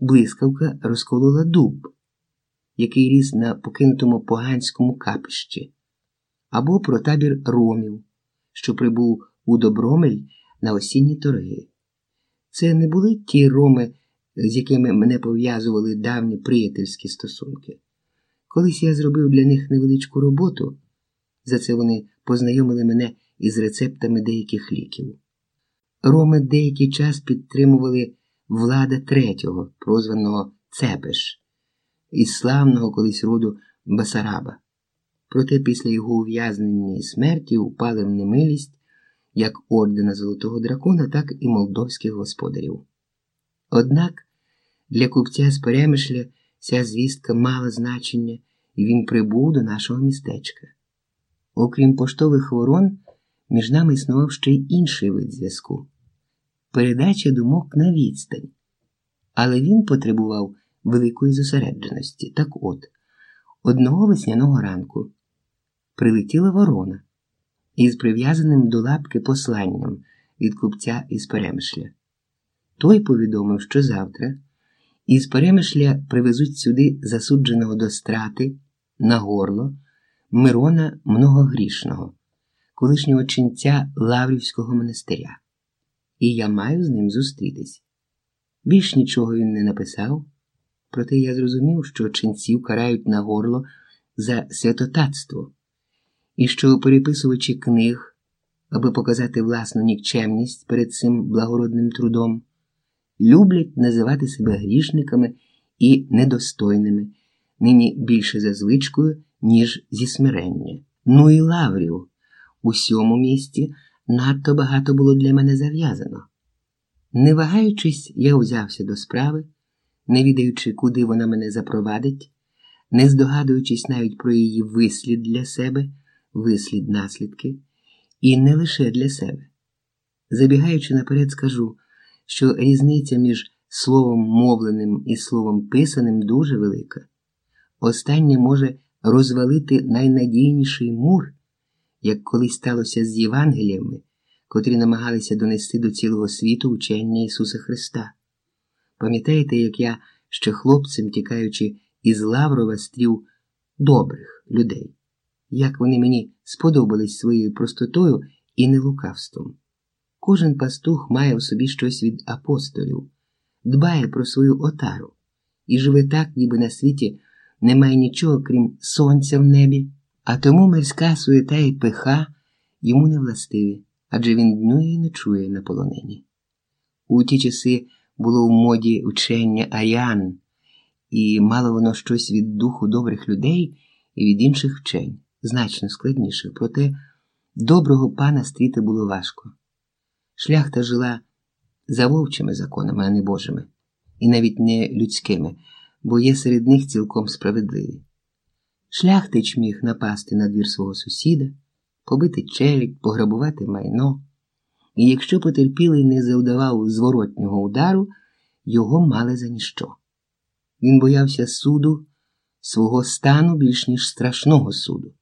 блискавка розколола дуб, який ріс на покинутому поганському капищі, або про табір ромів, що прибув у Добромель на осінні торги. Це не були ті роми, з якими мене пов'язували давні приятельські стосунки. Колись я зробив для них невеличку роботу, за це вони познайомили мене із рецептами деяких ліків. Роми деякий час підтримували влада третього, прозваного Цепеш, із славного колись роду Басараба. Проте після його ув'язнення і смерті упали в немилість як ордена Золотого Дракона, так і молдовських господарів. Однак для купця з Перемишля ця звістка мала значення, і він прибув до нашого містечка. Окрім поштових ворон, між нами існував ще й інший вид зв'язку передача думок на відстань. Але він потребував великої зосередженості. Так от, одного весняного ранку прилетіла ворона із прив'язаним до лапки посланням від купця із Перемишля. Той повідомив, що завтра із Перемишля привезуть сюди засудженого до страти на горло Мирона Многогрішного, колишнього ченця Лаврівського монастиря, і я маю з ним зустрітись. Більш нічого він не написав, проте я зрозумів, що ченців карають на горло за святотатство і що переписувачі книг, аби показати власну нікчемність перед цим благородним трудом, люблять називати себе грішниками і недостойними, нині більше за звичкою, ніж зі смирення. Ну і лаврів у сьому місті надто багато було для мене зав'язано. Не вагаючись, я узявся до справи, не відаючи, куди вона мене запровадить, не здогадуючись навіть про її вислід для себе вислід наслідки, і не лише для себе. Забігаючи наперед, скажу, що різниця між словом мовленим і словом писаним дуже велика. Останнє може розвалити найнадійніший мур, як колись сталося з Євангеліями, котрі намагалися донести до цілого світу учення Ісуса Христа. Пам'ятаєте, як я ще хлопцем, тікаючи із Лаврова, стрів добрих людей? як вони мені сподобались своєю простотою і нелукавством. Кожен пастух має в собі щось від апостолів, дбає про свою отару і живе так, ніби на світі немає нічого, крім сонця в небі, а тому мирська суєта і пиха йому не властиві, адже він днює і ночує на полонині. У ті часи було в моді учення аян, і мало воно щось від духу добрих людей і від інших вчень значно складніше, проте доброго пана стріти було важко. Шляхта жила за вовчими законами, а не божими, і навіть не людськими, бо є серед них цілком справедливі. Шляхтич міг напасти на двір свого сусіда, побити челік, пограбувати майно, і якщо потерпілий не завдавав зворотнього удару, його мали за ніщо. Він боявся суду свого стану більш ніж страшного суду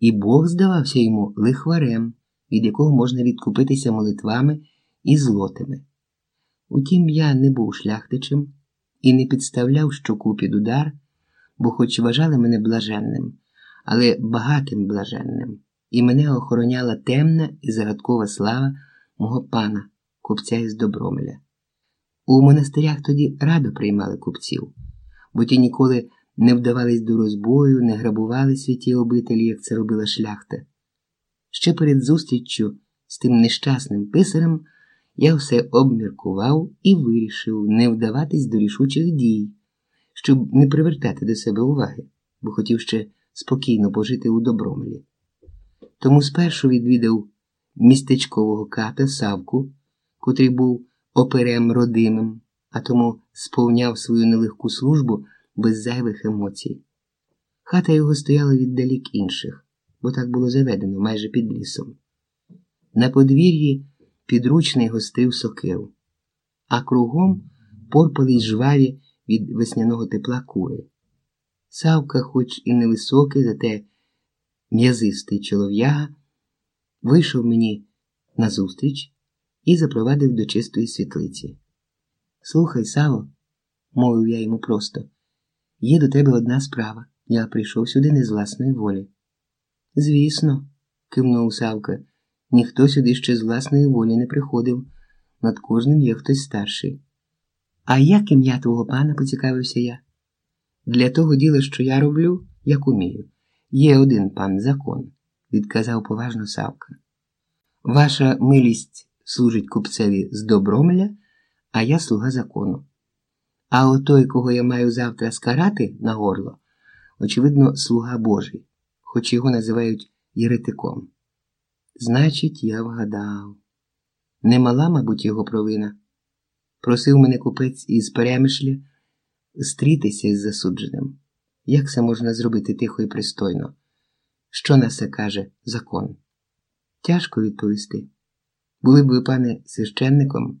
і Бог здавався йому лихварем, від якого можна відкупитися молитвами і злотами. Утім, я не був шляхтичем і не підставляв щоку під удар, бо, хоч вважали мене блаженним, але багатим блаженним, і мене охороняла темна і загадкова слава мого пана, купця із Добромеля. У монастирях тоді радо приймали купців, бо ті ніколи не вдавались до розбою, не грабували святі обителі, як це робила шляхта. Ще перед зустріччю з тим нещасним писарем я все обміркував і вирішив не вдаватись до рішучих дій, щоб не привертати до себе уваги, бо хотів ще спокійно пожити у добромелі. Тому спершу відвідав містечкового ката Савку, котрий був оперем родимим, а тому сповняв свою нелегку службу без зайвих емоцій. Хата його стояла віддалік інших, бо так було заведено майже під лісом. На подвір'ї підручний гостив сокиру, а кругом порпались жваві від весняного тепла кури. Савка, хоч і невисокий, зате м'язистий чолов'яга, вийшов мені назустріч і запровадив до чистої світлиці. Слухай, Саво, мовив я йому просто. Є до тебе одна справа. Я прийшов сюди не з власної волі. Звісно, кивнув Савка, ніхто сюди ще з власної волі не приходив. Над кожним є хтось старший. А як ім'я твого пана, поцікавився я. Для того діла, що я роблю, як умію. Є один пан закон, відказав поважно Савка. Ваша милість служить купцеві з Добромеля, а я слуга закону. А отой, кого я маю завтра скарати на горло, очевидно, слуга Божий, хоч його називають єретиком. Значить, я вгадав. Немала, мабуть, його провина. Просив мене купець із перемишля стрітися із засудженим. Як це можна зробити тихо і пристойно? Що на це каже закон? Тяжко відповісти. Були б ви, пане, священником,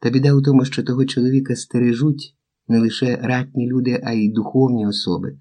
та біда у тому, що того чоловіка стережуть не лише ратні люди, а й духовні особи.